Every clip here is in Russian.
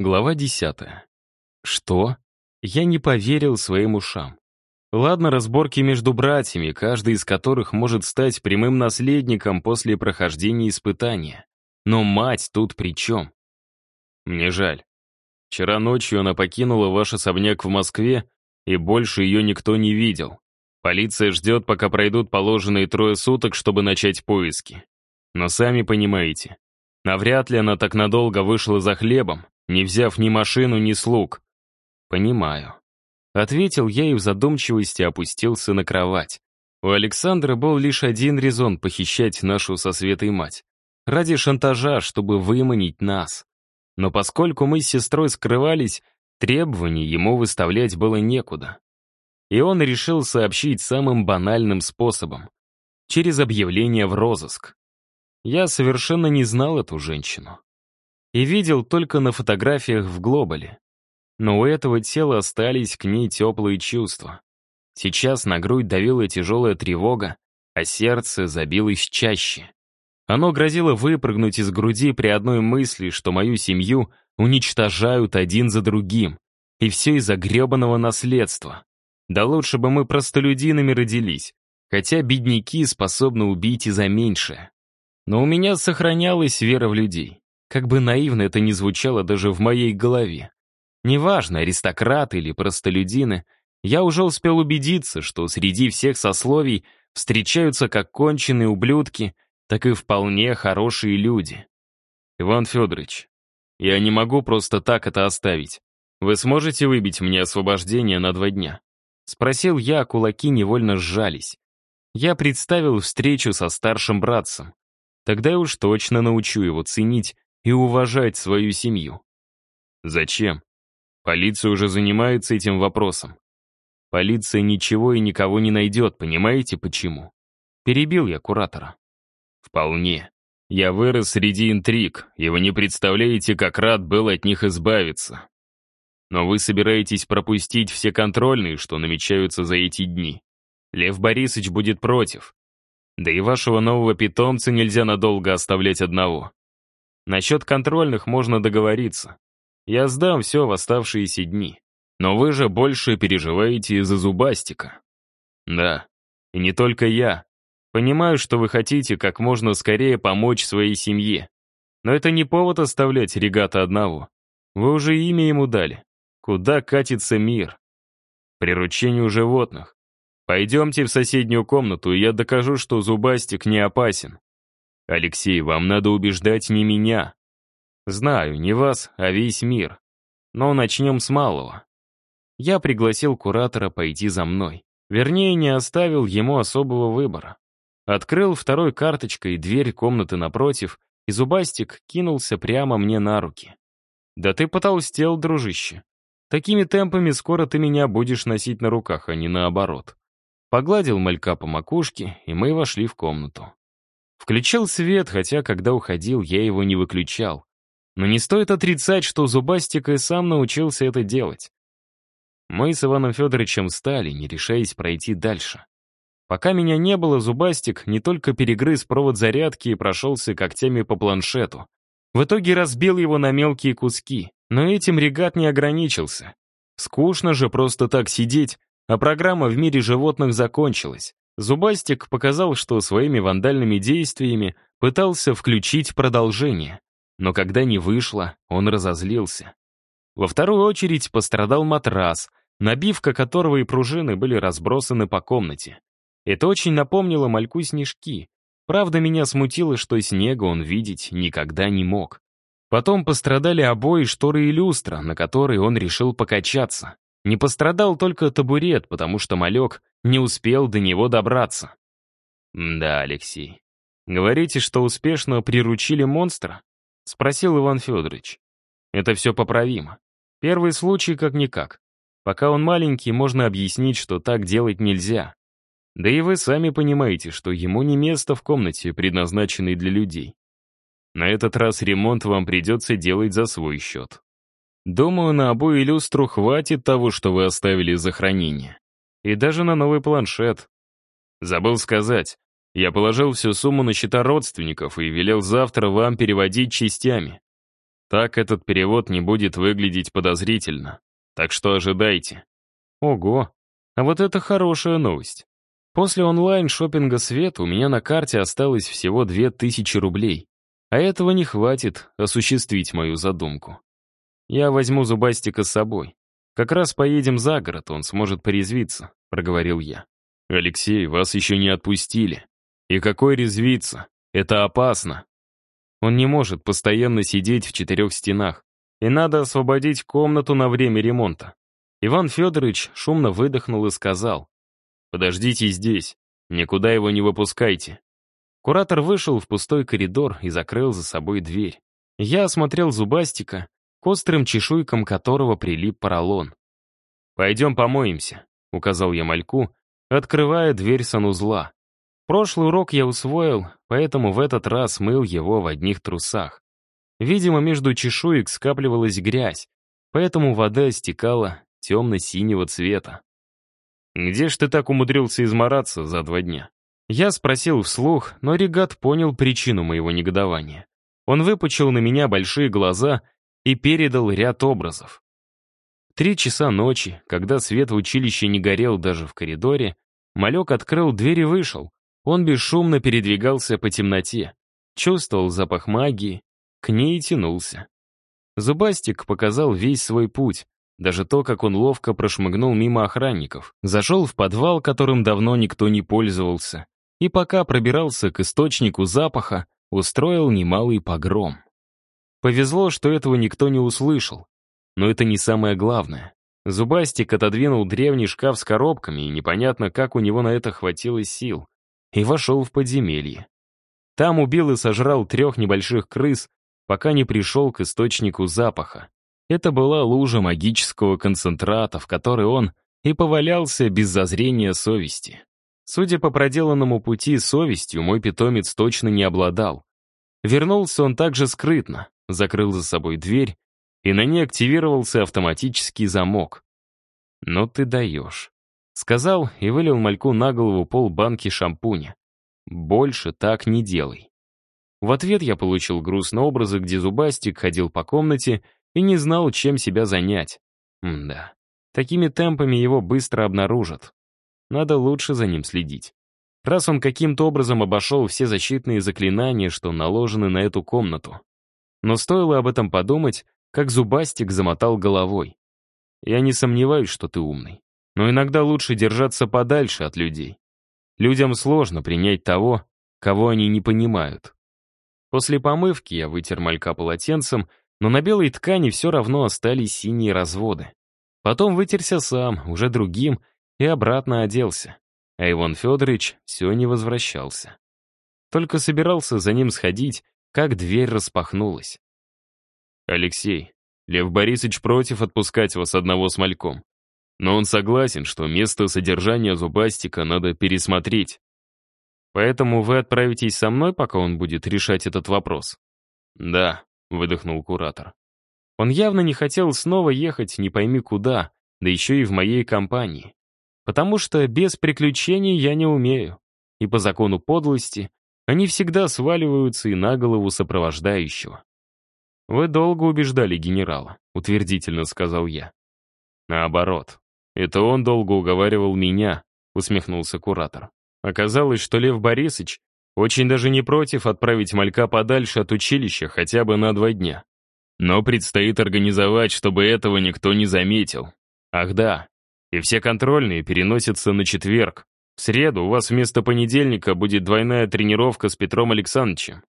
Глава десятая. Что? Я не поверил своим ушам. Ладно, разборки между братьями, каждый из которых может стать прямым наследником после прохождения испытания. Но мать тут при чем? Мне жаль. Вчера ночью она покинула ваш особняк в Москве, и больше ее никто не видел. Полиция ждет, пока пройдут положенные трое суток, чтобы начать поиски. Но сами понимаете, навряд ли она так надолго вышла за хлебом, не взяв ни машину, ни слуг. Понимаю. Ответил я и в задумчивости опустился на кровать. У Александра был лишь один резон похищать нашу со Светой мать. Ради шантажа, чтобы выманить нас. Но поскольку мы с сестрой скрывались, требований ему выставлять было некуда. И он решил сообщить самым банальным способом. Через объявление в розыск. Я совершенно не знал эту женщину. И видел только на фотографиях в Глобале. Но у этого тела остались к ней теплые чувства. Сейчас на грудь давила тяжелая тревога, а сердце забилось чаще. Оно грозило выпрыгнуть из груди при одной мысли, что мою семью уничтожают один за другим. И все из-за гребаного наследства. Да лучше бы мы простолюдинами родились, хотя бедняки способны убить и за меньшее. Но у меня сохранялась вера в людей. Как бы наивно это ни звучало даже в моей голове. Неважно, аристократы или простолюдины, я уже успел убедиться, что среди всех сословий встречаются как конченые ублюдки, так и вполне хорошие люди. Иван Федорович, я не могу просто так это оставить. Вы сможете выбить мне освобождение на два дня? Спросил я, а кулаки невольно сжались. Я представил встречу со старшим братцем. Тогда я уж точно научу его ценить и уважать свою семью. Зачем? Полиция уже занимается этим вопросом. Полиция ничего и никого не найдет, понимаете почему? Перебил я куратора. Вполне. Я вырос среди интриг, и вы не представляете, как рад был от них избавиться. Но вы собираетесь пропустить все контрольные, что намечаются за эти дни. Лев Борисович будет против. Да и вашего нового питомца нельзя надолго оставлять одного. Насчет контрольных можно договориться. Я сдам все в оставшиеся дни. Но вы же больше переживаете из-за зубастика. Да, и не только я. Понимаю, что вы хотите как можно скорее помочь своей семье. Но это не повод оставлять регата одного. Вы уже имя ему дали. Куда катится мир? Приручению животных. Пойдемте в соседнюю комнату, и я докажу, что зубастик не опасен. Алексей, вам надо убеждать не меня, Знаю, не вас, а весь мир. Но начнем с малого. Я пригласил куратора пойти за мной. Вернее, не оставил ему особого выбора. Открыл второй карточкой дверь комнаты напротив, и Зубастик кинулся прямо мне на руки. «Да ты потолстел, дружище. Такими темпами скоро ты меня будешь носить на руках, а не наоборот». Погладил малька по макушке, и мы вошли в комнату. Включил свет, хотя, когда уходил, я его не выключал. Но не стоит отрицать, что Зубастик и сам научился это делать. Мы с Иваном Федоровичем встали, не решаясь пройти дальше. Пока меня не было, Зубастик не только перегрыз провод зарядки и прошелся когтями по планшету. В итоге разбил его на мелкие куски, но этим регат не ограничился. Скучно же просто так сидеть, а программа в мире животных закончилась. Зубастик показал, что своими вандальными действиями пытался включить продолжение. Но когда не вышло, он разозлился. Во вторую очередь пострадал матрас, набивка которого и пружины были разбросаны по комнате. Это очень напомнило мальку снежки. Правда, меня смутило, что снега он видеть никогда не мог. Потом пострадали обои, шторы и люстра, на которые он решил покачаться. Не пострадал только табурет, потому что малек не успел до него добраться. «Да, Алексей. Говорите, что успешно приручили монстра?» — спросил Иван Федорович. «Это все поправимо. Первый случай как-никак. Пока он маленький, можно объяснить, что так делать нельзя. Да и вы сами понимаете, что ему не место в комнате, предназначенной для людей. На этот раз ремонт вам придется делать за свой счет. Думаю, на обои люстру хватит того, что вы оставили за хранение. И даже на новый планшет. Забыл сказать, я положил всю сумму на счета родственников и велел завтра вам переводить частями. Так этот перевод не будет выглядеть подозрительно. Так что ожидайте. Ого, а вот это хорошая новость. После онлайн-шоппинга «Свет» у меня на карте осталось всего 2000 рублей. А этого не хватит осуществить мою задумку. Я возьму Зубастика с собой. Как раз поедем за город, он сможет порезвиться, проговорил я. Алексей, вас еще не отпустили. И какой резвиться? Это опасно. Он не может постоянно сидеть в четырех стенах, и надо освободить комнату на время ремонта. Иван Федорович шумно выдохнул и сказал, «Подождите здесь, никуда его не выпускайте». Куратор вышел в пустой коридор и закрыл за собой дверь. Я осмотрел зубастика, к острым чешуйкам которого прилип поролон. «Пойдем помоемся», — указал я мальку, открывая дверь санузла. Прошлый урок я усвоил, поэтому в этот раз мыл его в одних трусах. Видимо, между чешуек скапливалась грязь, поэтому вода стекала темно-синего цвета. «Где ж ты так умудрился измораться за два дня?» Я спросил вслух, но Регат понял причину моего негодования. Он выпучил на меня большие глаза и передал ряд образов. Три часа ночи, когда свет в училище не горел даже в коридоре, малек открыл дверь и вышел. Он бесшумно передвигался по темноте, чувствовал запах магии, к ней тянулся. Зубастик показал весь свой путь, даже то, как он ловко прошмыгнул мимо охранников, зашел в подвал, которым давно никто не пользовался, и пока пробирался к источнику запаха, устроил немалый погром. Повезло, что этого никто не услышал. Но это не самое главное. Зубастик отодвинул древний шкаф с коробками, и непонятно, как у него на это хватило сил, и вошел в подземелье. Там убил и сожрал трех небольших крыс, пока не пришел к источнику запаха. Это была лужа магического концентрата, в которой он и повалялся без зазрения совести. Судя по проделанному пути совестью, мой питомец точно не обладал. Вернулся он также скрытно, закрыл за собой дверь, и на ней активировался автоматический замок. «Ну ты даешь», — сказал и вылил мальку на голову пол банки шампуня. «Больше так не делай». В ответ я получил грустные образы, где Зубастик ходил по комнате и не знал, чем себя занять. М да, такими темпами его быстро обнаружат. Надо лучше за ним следить. Раз он каким-то образом обошел все защитные заклинания, что наложены на эту комнату. Но стоило об этом подумать, как Зубастик замотал головой. Я не сомневаюсь, что ты умный. Но иногда лучше держаться подальше от людей. Людям сложно принять того, кого они не понимают. После помывки я вытер малька полотенцем, но на белой ткани все равно остались синие разводы. Потом вытерся сам, уже другим, и обратно оделся. А Иван Федорович все не возвращался. Только собирался за ним сходить, как дверь распахнулась. «Алексей, Лев Борисович против отпускать вас одного с мальком. Но он согласен, что место содержания зубастика надо пересмотреть. Поэтому вы отправитесь со мной, пока он будет решать этот вопрос?» «Да», — выдохнул куратор. Он явно не хотел снова ехать не пойми куда, да еще и в моей компании. Потому что без приключений я не умею. И по закону подлости они всегда сваливаются и на голову сопровождающего. «Вы долго убеждали генерала», — утвердительно сказал я. «Наоборот. Это он долго уговаривал меня», — усмехнулся куратор. Оказалось, что Лев Борисович очень даже не против отправить малька подальше от училища хотя бы на два дня. Но предстоит организовать, чтобы этого никто не заметил. Ах да, и все контрольные переносятся на четверг. В среду у вас вместо понедельника будет двойная тренировка с Петром Александровичем.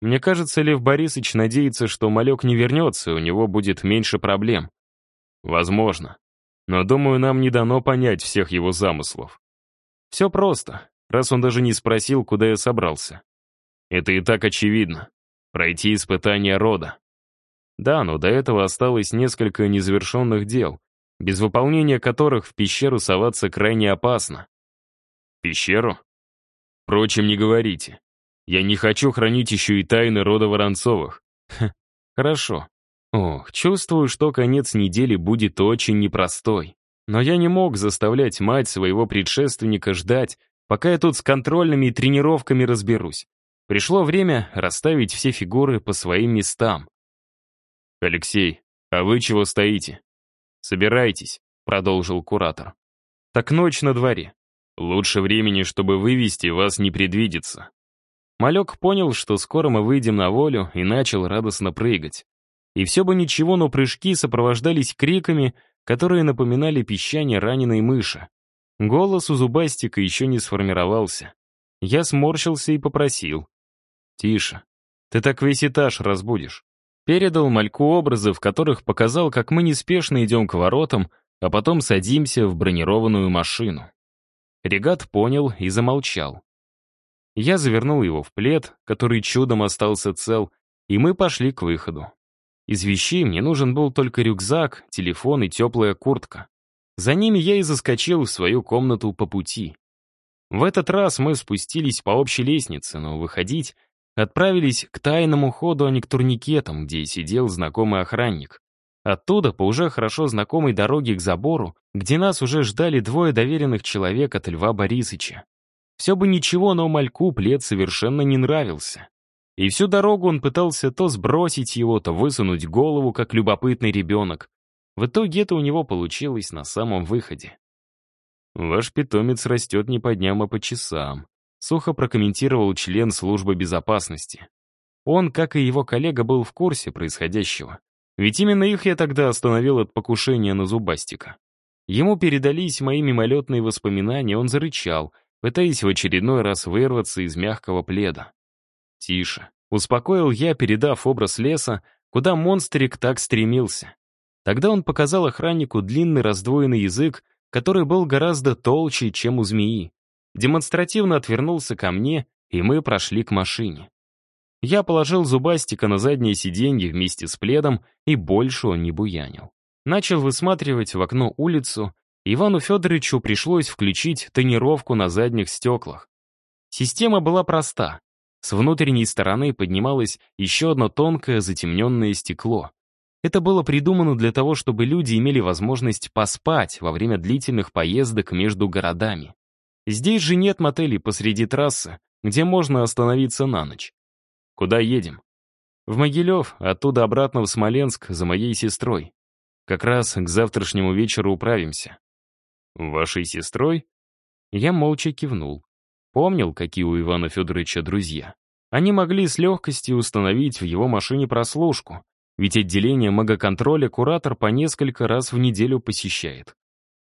Мне кажется, Лев Борисович надеется, что малек не вернется, и у него будет меньше проблем. Возможно. Но, думаю, нам не дано понять всех его замыслов. Все просто раз он даже не спросил, куда я собрался. Это и так очевидно. Пройти испытание рода. Да, но до этого осталось несколько незавершенных дел, без выполнения которых в пещеру соваться крайне опасно. Пещеру? Впрочем, не говорите. Я не хочу хранить еще и тайны рода Воронцовых. Ха, хорошо. Ох, чувствую, что конец недели будет очень непростой. Но я не мог заставлять мать своего предшественника ждать, пока я тут с контрольными и тренировками разберусь. Пришло время расставить все фигуры по своим местам. «Алексей, а вы чего стоите?» «Собирайтесь», — продолжил куратор. «Так ночь на дворе. Лучше времени, чтобы вывести, вас не предвидится». Малек понял, что скоро мы выйдем на волю, и начал радостно прыгать. И все бы ничего, но прыжки сопровождались криками, которые напоминали пищание раненой мыши. Голос у зубастика еще не сформировался. Я сморщился и попросил. «Тише. Ты так весь этаж разбудишь». Передал мальку образы, в которых показал, как мы неспешно идем к воротам, а потом садимся в бронированную машину. Регат понял и замолчал. Я завернул его в плед, который чудом остался цел, и мы пошли к выходу. Из вещей мне нужен был только рюкзак, телефон и теплая куртка. За ними я и заскочил в свою комнату по пути. В этот раз мы спустились по общей лестнице, но выходить отправились к тайному ходу, а не к турникетам, где сидел знакомый охранник. Оттуда, по уже хорошо знакомой дороге к забору, где нас уже ждали двое доверенных человек от Льва Борисыча. Все бы ничего, но мальку плед совершенно не нравился. И всю дорогу он пытался то сбросить его, то высунуть голову, как любопытный ребенок. В итоге это у него получилось на самом выходе. «Ваш питомец растет не по дням, а по часам», сухо прокомментировал член службы безопасности. Он, как и его коллега, был в курсе происходящего. Ведь именно их я тогда остановил от покушения на зубастика. Ему передались мои мимолетные воспоминания, он зарычал, пытаясь в очередной раз вырваться из мягкого пледа. «Тише», — успокоил я, передав образ леса, куда монстрик так стремился. Тогда он показал охраннику длинный раздвоенный язык, который был гораздо толще, чем у змеи. Демонстративно отвернулся ко мне, и мы прошли к машине. Я положил зубастика на заднее сиденье вместе с пледом, и больше он не буянил. Начал высматривать в окно улицу, Ивану Федоровичу пришлось включить тонировку на задних стеклах. Система была проста. С внутренней стороны поднималось еще одно тонкое затемненное стекло. Это было придумано для того, чтобы люди имели возможность поспать во время длительных поездок между городами. Здесь же нет мотелей посреди трассы, где можно остановиться на ночь. Куда едем? В Могилев, оттуда обратно в Смоленск за моей сестрой. Как раз к завтрашнему вечеру управимся. Вашей сестрой? Я молча кивнул. Помнил, какие у Ивана Федоровича друзья. Они могли с легкостью установить в его машине прослушку, ведь отделение магоконтроля куратор по несколько раз в неделю посещает.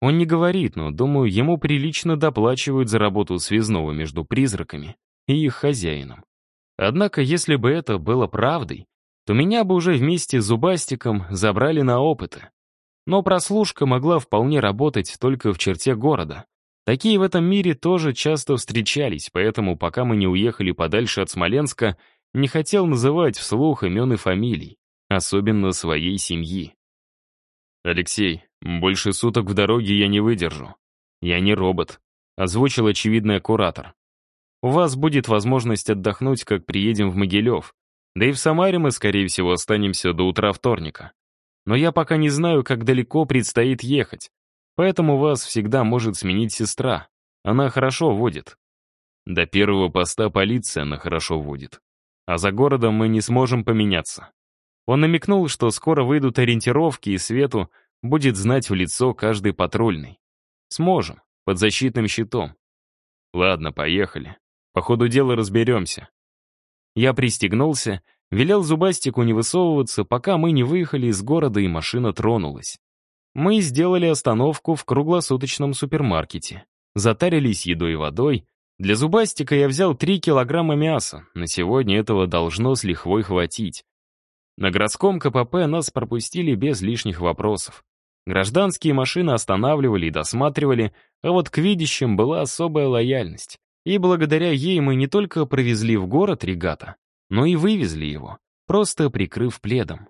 Он не говорит, но, думаю, ему прилично доплачивают за работу связного между призраками и их хозяином. Однако, если бы это было правдой, то меня бы уже вместе с Зубастиком забрали на опыты. Но прослушка могла вполне работать только в черте города, Такие в этом мире тоже часто встречались, поэтому, пока мы не уехали подальше от Смоленска, не хотел называть вслух имен и фамилий, особенно своей семьи. «Алексей, больше суток в дороге я не выдержу. Я не робот», — озвучил очевидный куратор. «У вас будет возможность отдохнуть, как приедем в Могилев. Да и в Самаре мы, скорее всего, останемся до утра вторника. Но я пока не знаю, как далеко предстоит ехать, Поэтому вас всегда может сменить сестра. Она хорошо водит. До первого поста полиция она хорошо водит. А за городом мы не сможем поменяться. Он намекнул, что скоро выйдут ориентировки, и Свету будет знать в лицо каждый патрульный. Сможем, под защитным щитом. Ладно, поехали. По ходу дела разберемся. Я пристегнулся, велел Зубастику не высовываться, пока мы не выехали из города и машина тронулась. Мы сделали остановку в круглосуточном супермаркете. Затарились едой и водой. Для зубастика я взял 3 килограмма мяса. На сегодня этого должно с лихвой хватить. На городском КПП нас пропустили без лишних вопросов. Гражданские машины останавливали и досматривали, а вот к видящим была особая лояльность. И благодаря ей мы не только провезли в город регата, но и вывезли его, просто прикрыв пледом.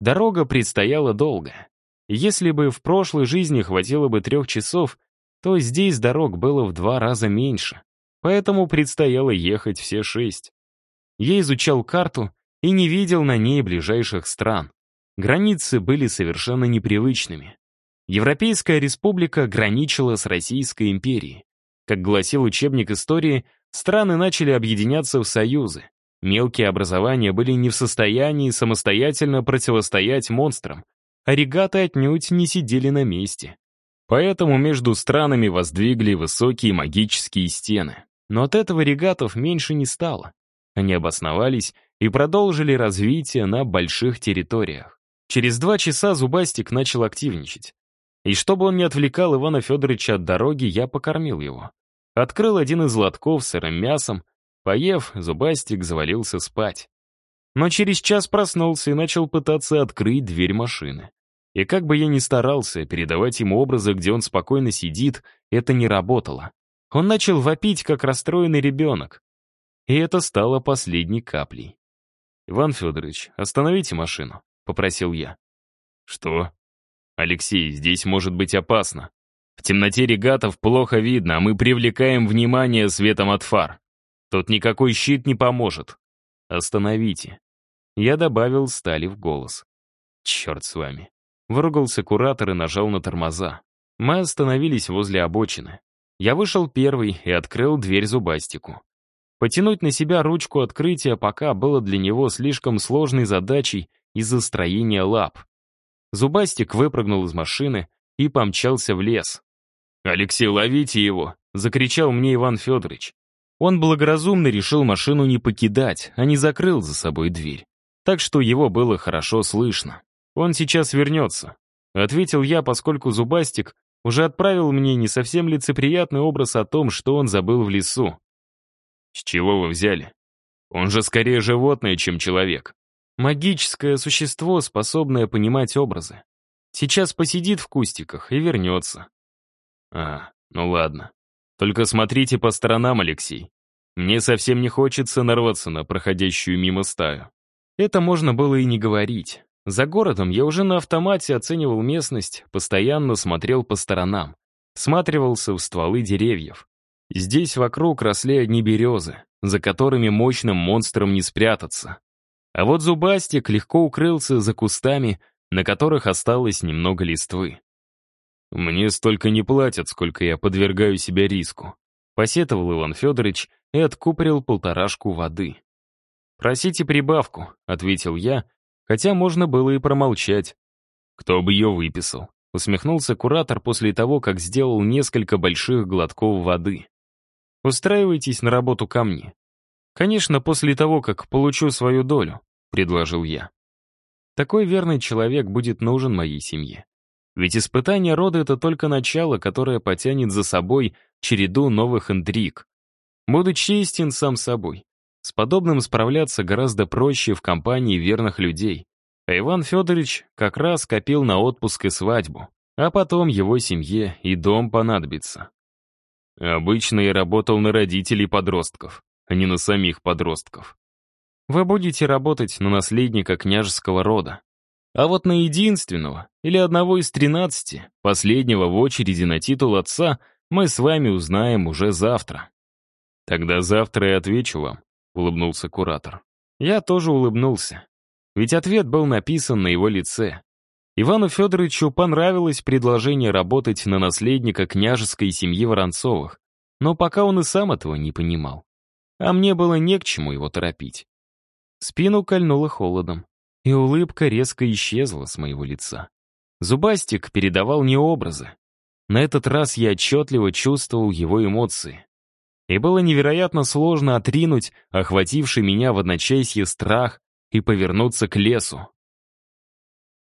Дорога предстояла долгая. Если бы в прошлой жизни хватило бы трех часов, то здесь дорог было в два раза меньше, поэтому предстояло ехать все шесть. Я изучал карту и не видел на ней ближайших стран. Границы были совершенно непривычными. Европейская республика граничила с Российской империей. Как гласил учебник истории, страны начали объединяться в союзы. Мелкие образования были не в состоянии самостоятельно противостоять монстрам, а регаты отнюдь не сидели на месте. Поэтому между странами воздвигли высокие магические стены. Но от этого регатов меньше не стало. Они обосновались и продолжили развитие на больших территориях. Через два часа Зубастик начал активничать. И чтобы он не отвлекал Ивана Федоровича от дороги, я покормил его. Открыл один из лотков сырым мясом, поев, Зубастик завалился спать. Но через час проснулся и начал пытаться открыть дверь машины. И как бы я ни старался передавать ему образы, где он спокойно сидит, это не работало. Он начал вопить, как расстроенный ребенок. И это стало последней каплей. «Иван Федорович, остановите машину», — попросил я. «Что?» «Алексей, здесь может быть опасно. В темноте регатов плохо видно, а мы привлекаем внимание светом от фар. Тут никакой щит не поможет. Остановите». Я добавил стали в голос. «Черт с вами». Выругался куратор и нажал на тормоза. Мы остановились возле обочины. Я вышел первый и открыл дверь зубастику. Потянуть на себя ручку открытия пока было для него слишком сложной задачей из-за строения лап. Зубастик выпрыгнул из машины и помчался в лес. «Алексей, ловите его!» — закричал мне Иван Федорович. Он благоразумно решил машину не покидать, а не закрыл за собой дверь. Так что его было хорошо слышно. «Он сейчас вернется», — ответил я, поскольку Зубастик уже отправил мне не совсем лицеприятный образ о том, что он забыл в лесу. «С чего вы взяли? Он же скорее животное, чем человек». Магическое существо, способное понимать образы. Сейчас посидит в кустиках и вернется. А, ну ладно. Только смотрите по сторонам, Алексей. Мне совсем не хочется нарваться на проходящую мимо стаю. Это можно было и не говорить. За городом я уже на автомате оценивал местность, постоянно смотрел по сторонам, всматривался в стволы деревьев. Здесь вокруг росли одни березы, за которыми мощным монстром не спрятаться. А вот зубастик легко укрылся за кустами, на которых осталось немного листвы. «Мне столько не платят, сколько я подвергаю себя риску», посетовал Иван Федорович и откупорил полторашку воды. «Просите прибавку», — ответил я, Хотя можно было и промолчать. Кто бы ее выписал? Усмехнулся куратор после того, как сделал несколько больших глотков воды. Устраивайтесь на работу ко мне. Конечно, после того, как получу свою долю, предложил я. Такой верный человек будет нужен моей семье. Ведь испытание рода — это только начало, которое потянет за собой череду новых интриг. Буду честен сам собой. С подобным справляться гораздо проще в компании верных людей. А Иван Федорович как раз копил на отпуск и свадьбу, а потом его семье и дом понадобится. Обычно я работал на родителей подростков, а не на самих подростков. Вы будете работать на наследника княжеского рода. А вот на единственного или одного из тринадцати, последнего в очереди на титул отца, мы с вами узнаем уже завтра. Тогда завтра я отвечу вам, — улыбнулся куратор. Я тоже улыбнулся. Ведь ответ был написан на его лице. Ивану Федоровичу понравилось предложение работать на наследника княжеской семьи Воронцовых, но пока он и сам этого не понимал. А мне было не к чему его торопить. Спину кольнуло холодом, и улыбка резко исчезла с моего лица. Зубастик передавал не образы. На этот раз я отчетливо чувствовал его эмоции и было невероятно сложно отринуть охвативший меня в одночасье страх и повернуться к лесу.